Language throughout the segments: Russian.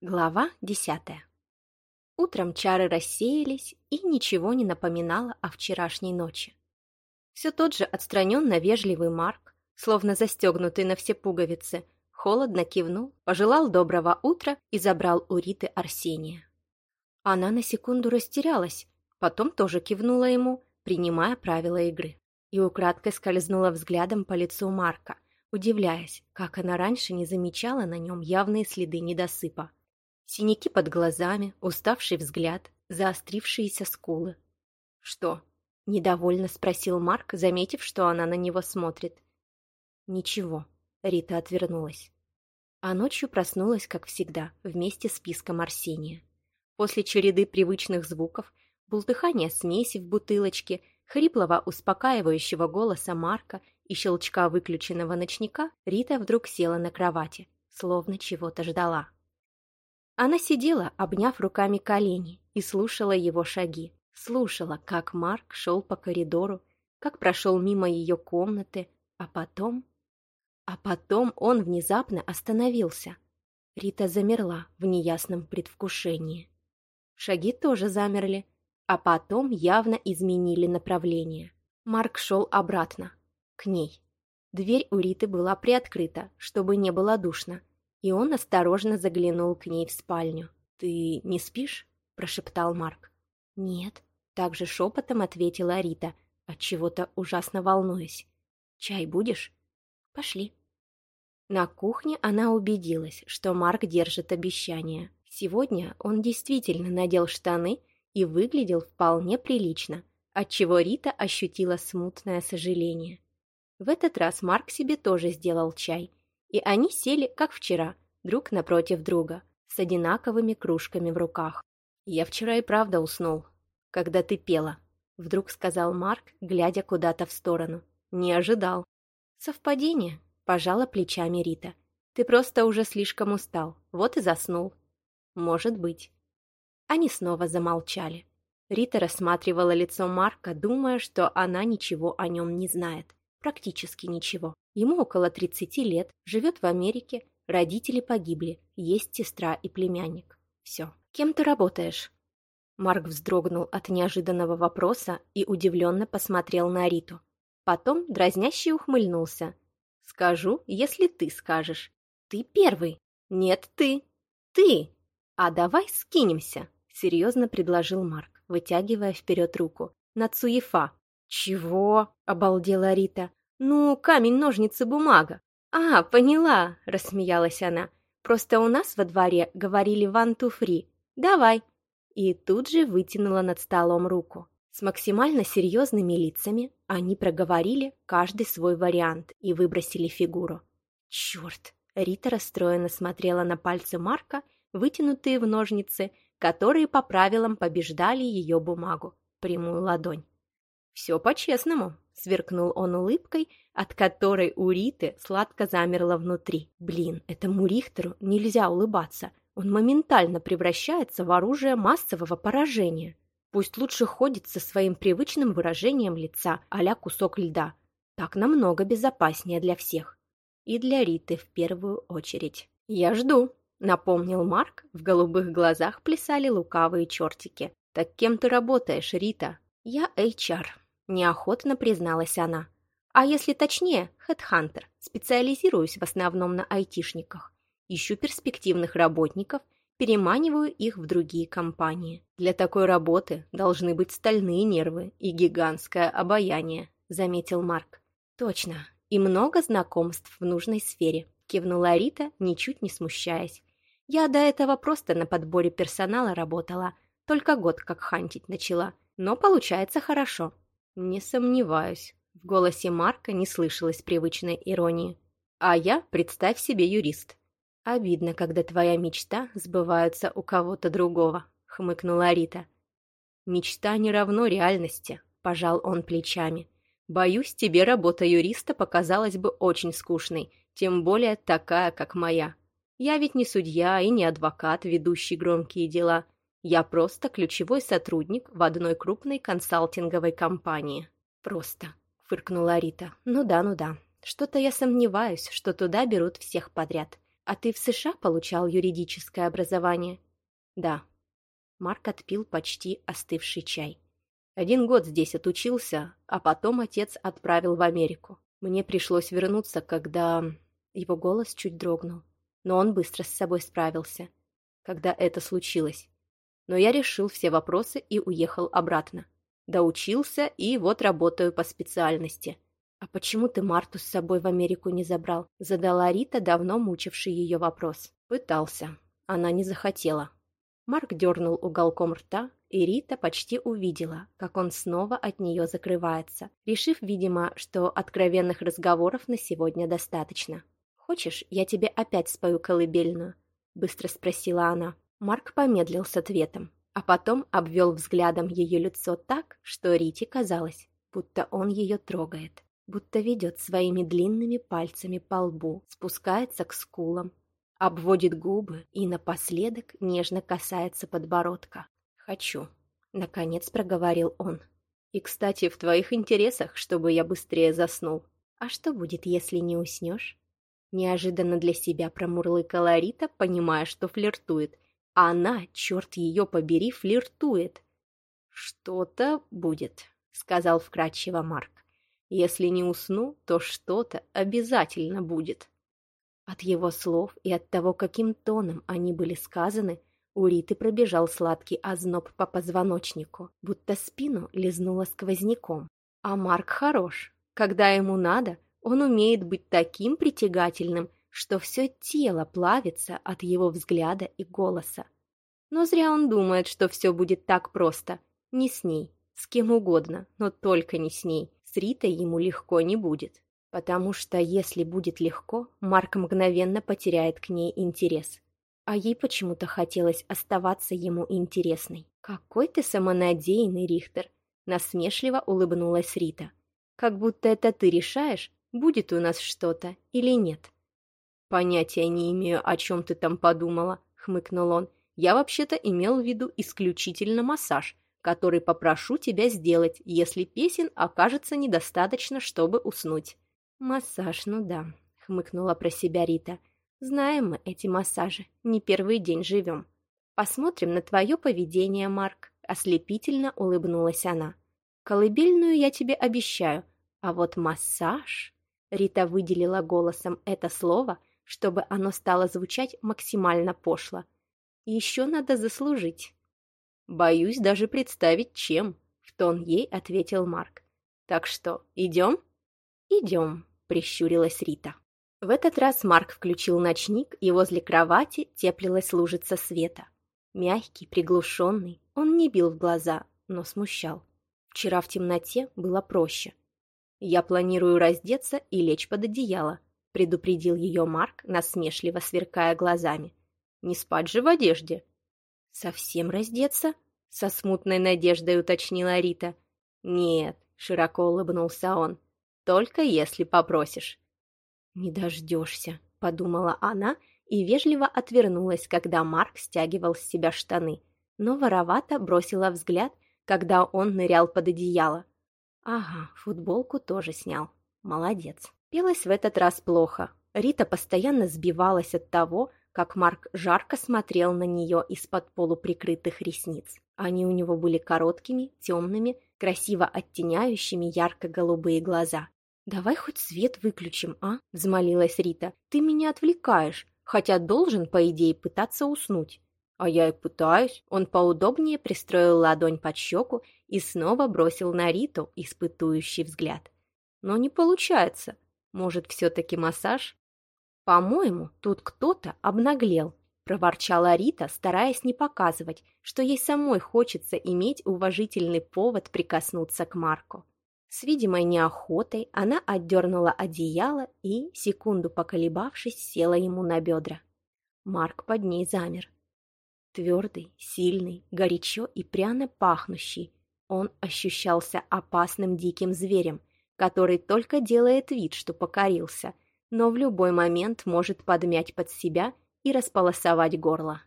Глава десятая. Утром чары рассеялись, и ничего не напоминало о вчерашней ночи. Все тот же отстраненно вежливый Марк, словно застегнутый на все пуговицы, холодно кивнул, пожелал доброго утра и забрал у Риты Арсения. Она на секунду растерялась, потом тоже кивнула ему, принимая правила игры, и украдкой скользнула взглядом по лицу Марка, удивляясь, как она раньше не замечала на нем явные следы недосыпа. Синяки под глазами, уставший взгляд, заострившиеся скулы. «Что?» — недовольно спросил Марк, заметив, что она на него смотрит. «Ничего», — Рита отвернулась. А ночью проснулась, как всегда, вместе с писком Арсения. После череды привычных звуков, бултыхания смеси в бутылочке, хриплого успокаивающего голоса Марка и щелчка выключенного ночника, Рита вдруг села на кровати, словно чего-то ждала. Она сидела, обняв руками колени, и слушала его шаги. Слушала, как Марк шел по коридору, как прошел мимо ее комнаты, а потом... А потом он внезапно остановился. Рита замерла в неясном предвкушении. Шаги тоже замерли, а потом явно изменили направление. Марк шел обратно, к ней. Дверь у Риты была приоткрыта, чтобы не было душно, и он осторожно заглянул к ней в спальню. «Ты не спишь?» – прошептал Марк. «Нет», – также шепотом ответила Рита, отчего-то ужасно волнуясь. «Чай будешь?» «Пошли». На кухне она убедилась, что Марк держит обещание. Сегодня он действительно надел штаны и выглядел вполне прилично, отчего Рита ощутила смутное сожаление. В этот раз Марк себе тоже сделал чай – и они сели, как вчера, друг напротив друга, с одинаковыми кружками в руках. «Я вчера и правда уснул, когда ты пела», — вдруг сказал Марк, глядя куда-то в сторону. «Не ожидал». «Совпадение», — пожала плечами Рита. «Ты просто уже слишком устал, вот и заснул». «Может быть». Они снова замолчали. Рита рассматривала лицо Марка, думая, что она ничего о нем не знает. Практически ничего. Ему около 30 лет, живет в Америке, родители погибли, есть сестра и племянник. Все. Кем ты работаешь? Марк вздрогнул от неожиданного вопроса и удивленно посмотрел на Риту. Потом дразняще ухмыльнулся. «Скажу, если ты скажешь. Ты первый. Нет, ты. Ты. А давай скинемся», — серьезно предложил Марк, вытягивая вперед руку. «На Цуефа. «Чего?» — обалдела Рита. «Ну, камень, ножницы, бумага». «А, поняла!» — рассмеялась она. «Просто у нас во дворе говорили «one, two, free». Давай!» И тут же вытянула над столом руку. С максимально серьезными лицами они проговорили каждый свой вариант и выбросили фигуру. «Черт!» — Рита расстроенно смотрела на пальцы Марка, вытянутые в ножницы, которые по правилам побеждали ее бумагу, прямую ладонь. «Все по-честному», — сверкнул он улыбкой, от которой у Риты сладко замерло внутри. «Блин, этому Рихтеру нельзя улыбаться. Он моментально превращается в оружие массового поражения. Пусть лучше ходит со своим привычным выражением лица а кусок льда. Так намного безопаснее для всех. И для Риты в первую очередь. «Я жду», — напомнил Марк. В голубых глазах плясали лукавые чертики. «Так кем ты работаешь, Рита?» «Я HR», Неохотно призналась она. А если точнее, хедхантер. Специализируюсь в основном на айтишниках. Ищу перспективных работников, переманиваю их в другие компании. Для такой работы должны быть стальные нервы и гигантское обаяние, заметил Марк. Точно. И много знакомств в нужной сфере, кивнула Рита, ничуть не смущаясь. Я до этого просто на подборе персонала работала, только год как хантить начала, но получается хорошо. «Не сомневаюсь». В голосе Марка не слышалось привычной иронии. «А я, представь себе, юрист». «Обидно, когда твоя мечта сбывается у кого-то другого», — хмыкнула Рита. «Мечта не равно реальности», — пожал он плечами. «Боюсь, тебе работа юриста показалась бы очень скучной, тем более такая, как моя. Я ведь не судья и не адвокат, ведущий громкие дела. Я просто ключевой сотрудник в одной крупной консалтинговой компании. Просто, фыркнула Рита. Ну да, ну да. Что-то я сомневаюсь, что туда берут всех подряд. «А ты в США получал юридическое образование?» «Да». Марк отпил почти остывший чай. «Один год здесь отучился, а потом отец отправил в Америку. Мне пришлось вернуться, когда...» Его голос чуть дрогнул, но он быстро с собой справился. Когда это случилось. Но я решил все вопросы и уехал обратно. Доучился и вот работаю по специальности. «А почему ты Марту с собой в Америку не забрал?» Задала Рита, давно мучивший ее вопрос. Пытался. Она не захотела. Марк дернул уголком рта, и Рита почти увидела, как он снова от нее закрывается, решив, видимо, что откровенных разговоров на сегодня достаточно. «Хочешь, я тебе опять спою колыбельную?» — быстро спросила она. Марк помедлил с ответом, а потом обвел взглядом ее лицо так, что Рите казалось, будто он ее трогает будто ведет своими длинными пальцами по лбу, спускается к скулам, обводит губы и напоследок нежно касается подбородка. «Хочу», — наконец проговорил он. «И, кстати, в твоих интересах, чтобы я быстрее заснул. А что будет, если не уснешь?» Неожиданно для себя промурлыкала Рита, понимая, что флиртует. Она, черт ее побери, флиртует. «Что-то будет», — сказал вкрадчиво Марк. Если не усну, то что-то обязательно будет. От его слов и от того, каким тоном они были сказаны, у Риты пробежал сладкий озноб по позвоночнику, будто спину лизнуло сквозняком. А Марк хорош. Когда ему надо, он умеет быть таким притягательным, что все тело плавится от его взгляда и голоса. Но зря он думает, что все будет так просто. Не с ней, с кем угодно, но только не с ней. С Ритой ему легко не будет, потому что если будет легко, Марк мгновенно потеряет к ней интерес. А ей почему-то хотелось оставаться ему интересной. «Какой ты самонадеянный, Рихтер!» Насмешливо улыбнулась Рита. «Как будто это ты решаешь, будет у нас что-то или нет». «Понятия не имею, о чем ты там подумала», — хмыкнул он. «Я вообще-то имел в виду исключительно массаж, который попрошу тебя сделать, если песен окажется недостаточно, чтобы уснуть». «Массаж, ну да», — хмыкнула про себя Рита. «Знаем мы эти массажи, не первый день живем. Посмотрим на твое поведение, Марк», — ослепительно улыбнулась она. «Колыбельную я тебе обещаю, а вот массаж...» Рита выделила голосом это слово, чтобы оно стало звучать максимально пошло. «Еще надо заслужить». «Боюсь даже представить, чем», — в тон ей ответил Марк. «Так что, идем?» «Идем», — прищурилась Рита. В этот раз Марк включил ночник, и возле кровати теплилась лужица света. Мягкий, приглушенный, он не бил в глаза, но смущал. Вчера в темноте было проще. «Я планирую раздеться и лечь под одеяло», — предупредил ее Марк, насмешливо сверкая глазами. «Не спать же в одежде». «Совсем раздеться?» — со смутной надеждой уточнила Рита. «Нет», — широко улыбнулся он, — «только если попросишь». «Не дождешься», — подумала она и вежливо отвернулась, когда Марк стягивал с себя штаны, но воровато бросила взгляд, когда он нырял под одеяло. «Ага, футболку тоже снял. Молодец». Пелось в этот раз плохо. Рита постоянно сбивалась от того, как Марк жарко смотрел на нее из-под полуприкрытых ресниц. Они у него были короткими, темными, красиво оттеняющими ярко-голубые глаза. «Давай хоть свет выключим, а?» – взмолилась Рита. «Ты меня отвлекаешь, хотя должен, по идее, пытаться уснуть». «А я и пытаюсь». Он поудобнее пристроил ладонь под щеку и снова бросил на Риту испытующий взгляд. «Но не получается. Может, все-таки массаж?» «По-моему, тут кто-то обнаглел», – проворчала Рита, стараясь не показывать, что ей самой хочется иметь уважительный повод прикоснуться к Марку. С видимой неохотой она отдернула одеяло и, секунду поколебавшись, села ему на бедра. Марк под ней замер. Твердый, сильный, горячо и пряно пахнущий, он ощущался опасным диким зверем, который только делает вид, что покорился – но в любой момент может подмять под себя и располосовать горло.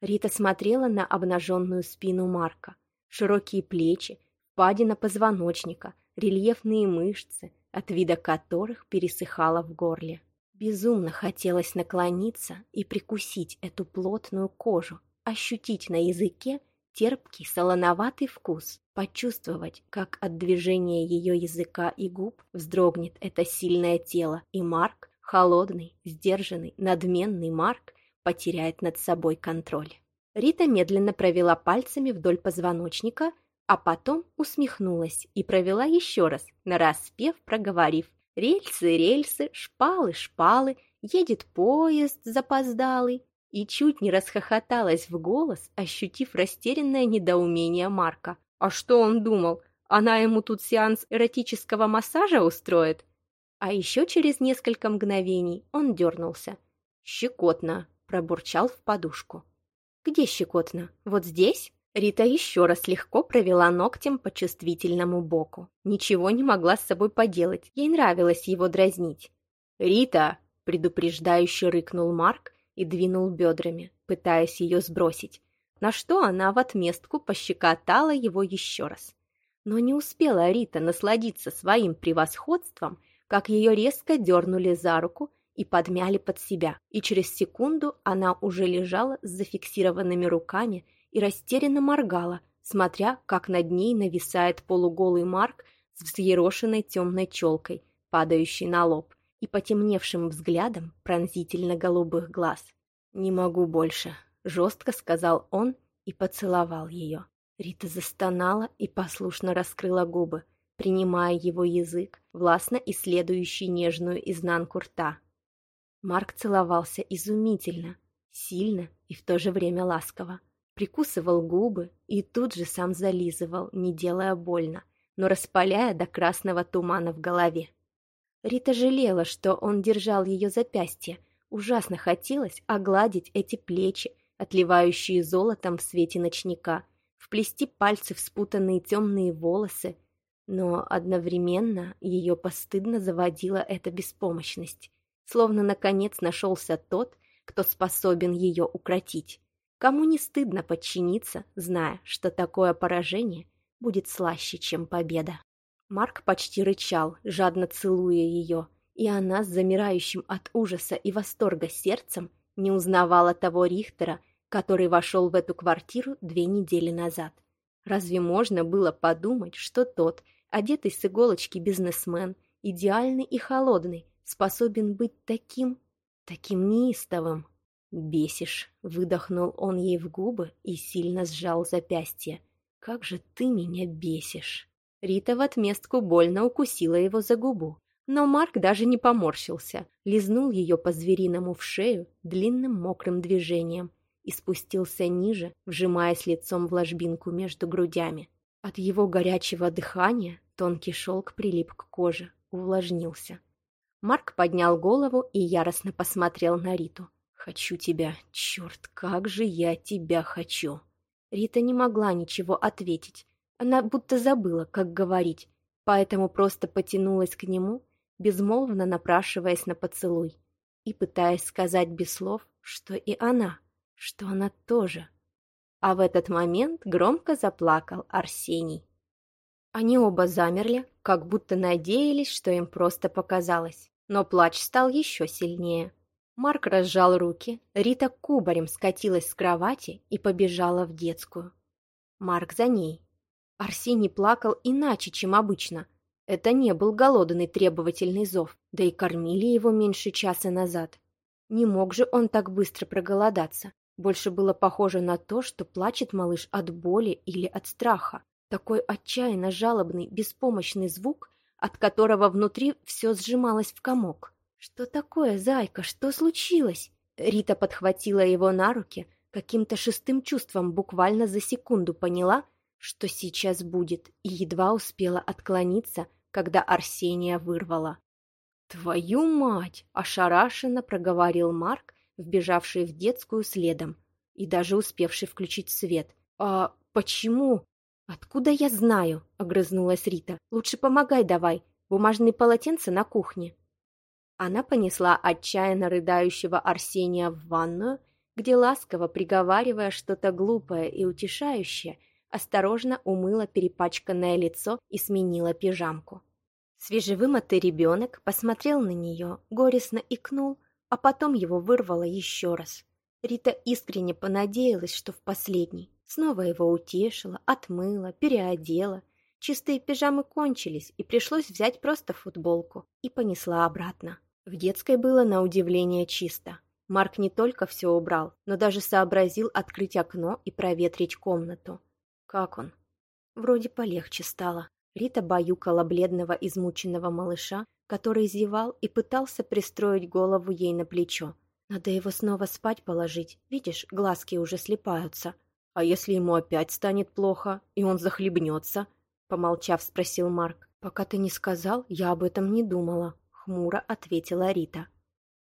Рита смотрела на обнаженную спину Марка, широкие плечи, впадина позвоночника, рельефные мышцы, от вида которых пересыхала в горле. Безумно хотелось наклониться и прикусить эту плотную кожу, ощутить на языке терпкий солоноватый вкус, почувствовать, как от движения ее языка и губ вздрогнет это сильное тело, и Марк, холодный, сдержанный, надменный Марк, потеряет над собой контроль. Рита медленно провела пальцами вдоль позвоночника, а потом усмехнулась и провела еще раз, нараспев проговорив. «Рельсы, рельсы, шпалы, шпалы, едет поезд запоздалый» и чуть не расхохоталась в голос, ощутив растерянное недоумение Марка. А что он думал? Она ему тут сеанс эротического массажа устроит? А еще через несколько мгновений он дернулся. «Щекотно», — пробурчал в подушку. «Где щекотно? Вот здесь?» Рита еще раз легко провела ногтем по чувствительному боку. Ничего не могла с собой поделать, ей нравилось его дразнить. «Рита!» — предупреждающе рыкнул Марк и двинул бедрами, пытаясь ее сбросить, на что она в отместку пощекотала его еще раз. Но не успела Рита насладиться своим превосходством, как ее резко дернули за руку и подмяли под себя, и через секунду она уже лежала с зафиксированными руками и растерянно моргала, смотря, как над ней нависает полуголый Марк с взъерошенной темной челкой, падающей на лоб, и потемневшим взглядом пронзительно-голубых глаз. «Не могу больше», — жестко сказал он и поцеловал ее. Рита застонала и послушно раскрыла губы, принимая его язык, властно исследующий нежную изнанку рта. Марк целовался изумительно, сильно и в то же время ласково. Прикусывал губы и тут же сам зализывал, не делая больно, но распаляя до красного тумана в голове. Рита жалела, что он держал ее запястье. Ужасно хотелось огладить эти плечи, отливающие золотом в свете ночника, вплести пальцы в спутанные темные волосы, но одновременно ее постыдно заводила эта беспомощность, словно наконец нашелся тот, кто способен ее укротить. Кому не стыдно подчиниться, зная, что такое поражение будет слаще, чем победа. Марк почти рычал, жадно целуя ее, и она с замирающим от ужаса и восторга сердцем не узнавала того Рихтера, который вошел в эту квартиру две недели назад. Разве можно было подумать, что тот, одетый с иголочки бизнесмен, идеальный и холодный, способен быть таким, таким неистовым? «Бесишь», — выдохнул он ей в губы и сильно сжал запястье. «Как же ты меня бесишь!» Рита в отместку больно укусила его за губу. Но Марк даже не поморщился, лизнул ее по-звериному в шею длинным мокрым движением и спустился ниже, вжимаясь лицом в ложбинку между грудями. От его горячего дыхания тонкий шелк прилип к коже, увлажнился. Марк поднял голову и яростно посмотрел на Риту. «Хочу тебя, черт, как же я тебя хочу!» Рита не могла ничего ответить. Она будто забыла, как говорить, поэтому просто потянулась к нему, безмолвно напрашиваясь на поцелуй и пытаясь сказать без слов, что и она, что она тоже. А в этот момент громко заплакал Арсений. Они оба замерли, как будто надеялись, что им просто показалось. Но плач стал еще сильнее. Марк разжал руки, Рита кубарем скатилась с кровати и побежала в детскую. Марк за ней. Арсений плакал иначе, чем обычно. Это не был голодный требовательный зов, да и кормили его меньше часа назад. Не мог же он так быстро проголодаться. Больше было похоже на то, что плачет малыш от боли или от страха. Такой отчаянно жалобный, беспомощный звук, от которого внутри все сжималось в комок. «Что такое, зайка? Что случилось?» Рита подхватила его на руки, каким-то шестым чувством буквально за секунду поняла, что сейчас будет, и едва успела отклониться, когда Арсения вырвала. «Твою мать!» – ошарашенно проговорил Марк, вбежавший в детскую следом и даже успевший включить свет. «А почему?» «Откуда я знаю?» – огрызнулась Рита. «Лучше помогай давай. Бумажные полотенца на кухне». Она понесла отчаянно рыдающего Арсения в ванную, где ласково приговаривая что-то глупое и утешающее, осторожно умыла перепачканное лицо и сменила пижамку. Свежевымытый ребенок посмотрел на нее, горестно икнул, а потом его вырвало еще раз. Рита искренне понадеялась, что в последний. Снова его утешила, отмыла, переодела. Чистые пижамы кончились, и пришлось взять просто футболку. И понесла обратно. В детской было на удивление чисто. Марк не только все убрал, но даже сообразил открыть окно и проветрить комнату. Как он? Вроде полегче стало. Рита баюкала бледного измученного малыша, который зевал и пытался пристроить голову ей на плечо. Надо его снова спать положить, видишь, глазки уже слепаются. А если ему опять станет плохо, и он захлебнется? Помолчав, спросил Марк. Пока ты не сказал, я об этом не думала, хмуро ответила Рита.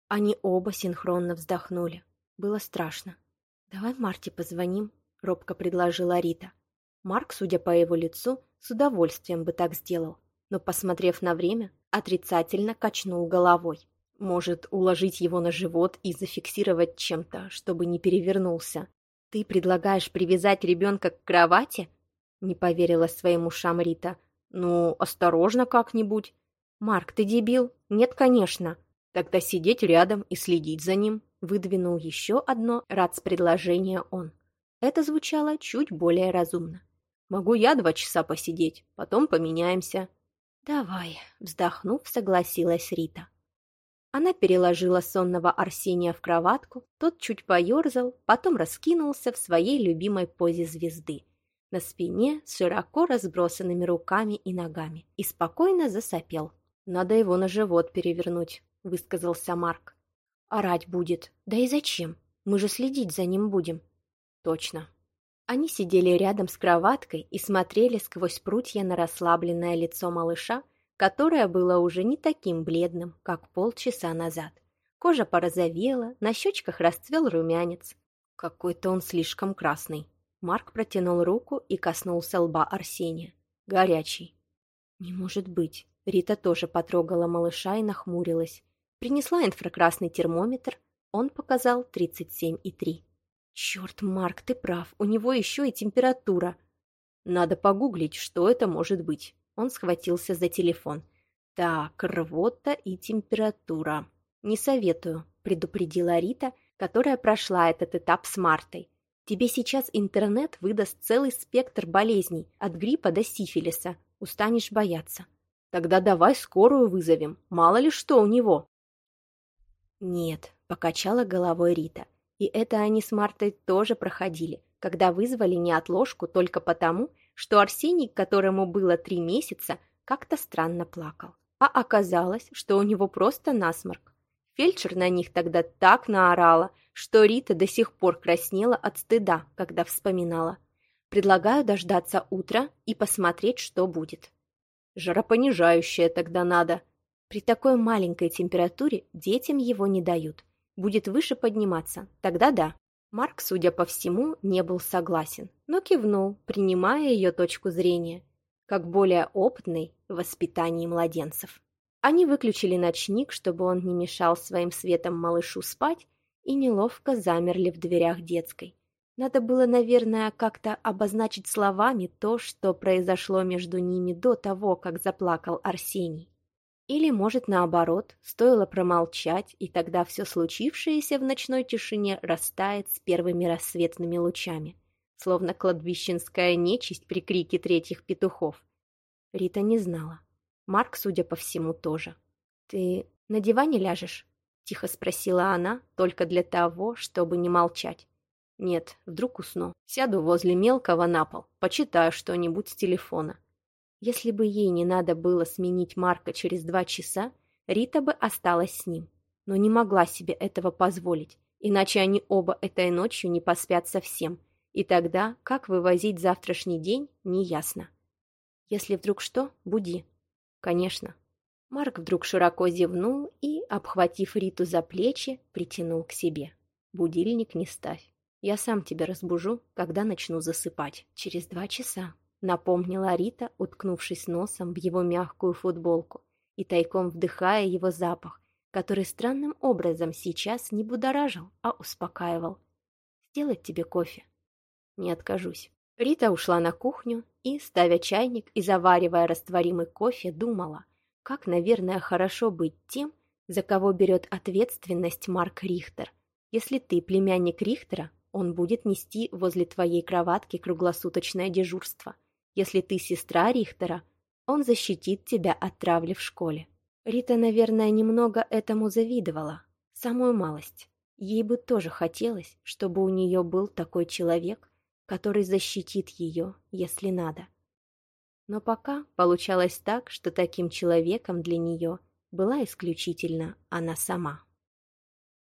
Они оба синхронно вздохнули. Было страшно. «Давай Марте позвоним», — робко предложила Рита. Марк, судя по его лицу, с удовольствием бы так сделал, но, посмотрев на время, отрицательно качнул головой. Может, уложить его на живот и зафиксировать чем-то, чтобы не перевернулся. «Ты предлагаешь привязать ребенка к кровати?» Не поверила своим ушам Рита. «Ну, осторожно как-нибудь». «Марк, ты дебил?» «Нет, конечно». «Тогда сидеть рядом и следить за ним», выдвинул еще одно рац-предложение он. Это звучало чуть более разумно. «Могу я два часа посидеть, потом поменяемся». «Давай», — вздохнув, согласилась Рита. Она переложила сонного Арсения в кроватку, тот чуть поерзал, потом раскинулся в своей любимой позе звезды. На спине с широко разбросанными руками и ногами и спокойно засопел. «Надо его на живот перевернуть», — высказался Марк. «Орать будет. Да и зачем? Мы же следить за ним будем». «Точно». Они сидели рядом с кроваткой и смотрели сквозь прутья на расслабленное лицо малыша, которое было уже не таким бледным, как полчаса назад. Кожа порозовела, на щечках расцвел румянец. Какой-то он слишком красный. Марк протянул руку и коснулся лба Арсения. Горячий. Не может быть. Рита тоже потрогала малыша и нахмурилась. Принесла инфракрасный термометр. Он показал 37,3. Черт, Марк, ты прав. У него еще и температура. Надо погуглить, что это может быть. Он схватился за телефон. «Так, рвота и температура. Не советую», — предупредила Рита, которая прошла этот этап с Мартой. «Тебе сейчас интернет выдаст целый спектр болезней, от гриппа до сифилиса. Устанешь бояться». «Тогда давай скорую вызовем. Мало ли что у него». «Нет», — покачала головой Рита. И это они с Мартой тоже проходили, когда вызвали неотложку только потому, что Арсений, которому было три месяца, как-то странно плакал. А оказалось, что у него просто насморк. Фельдшер на них тогда так наорала, что Рита до сих пор краснела от стыда, когда вспоминала. Предлагаю дождаться утра и посмотреть, что будет. Жаропонижающее тогда надо. При такой маленькой температуре детям его не дают. Будет выше подниматься, тогда да. Марк, судя по всему, не был согласен, но кивнул, принимая ее точку зрения, как более опытный в воспитании младенцев. Они выключили ночник, чтобы он не мешал своим светом малышу спать, и неловко замерли в дверях детской. Надо было, наверное, как-то обозначить словами то, что произошло между ними до того, как заплакал Арсений. Или, может, наоборот, стоило промолчать, и тогда все случившееся в ночной тишине растает с первыми рассветными лучами, словно кладбищенская нечисть при крике третьих петухов. Рита не знала. Марк, судя по всему, тоже. «Ты на диване ляжешь?» — тихо спросила она, только для того, чтобы не молчать. «Нет, вдруг усну. Сяду возле мелкого на пол, почитаю что-нибудь с телефона. Если бы ей не надо было сменить Марка через два часа, Рита бы осталась с ним, но не могла себе этого позволить, иначе они оба этой ночью не поспят совсем, и тогда как вывозить завтрашний день, неясно. Если вдруг что, буди. Конечно. Марк вдруг широко зевнул и, обхватив Риту за плечи, притянул к себе. Будильник не ставь. Я сам тебя разбужу, когда начну засыпать. Через два часа напомнила Рита, уткнувшись носом в его мягкую футболку и тайком вдыхая его запах, который странным образом сейчас не будоражил, а успокаивал. «Сделать тебе кофе?» «Не откажусь». Рита ушла на кухню и, ставя чайник и заваривая растворимый кофе, думала, Как, наверное, хорошо быть тем, за кого берет ответственность Марк Рихтер. Если ты племянник Рихтера, он будет нести возле твоей кроватки круглосуточное дежурство. Если ты сестра Рихтера, он защитит тебя от травли в школе. Рита, наверное, немного этому завидовала. Самую малость. Ей бы тоже хотелось, чтобы у нее был такой человек, который защитит ее, если надо. Но пока получалось так, что таким человеком для нее была исключительно она сама.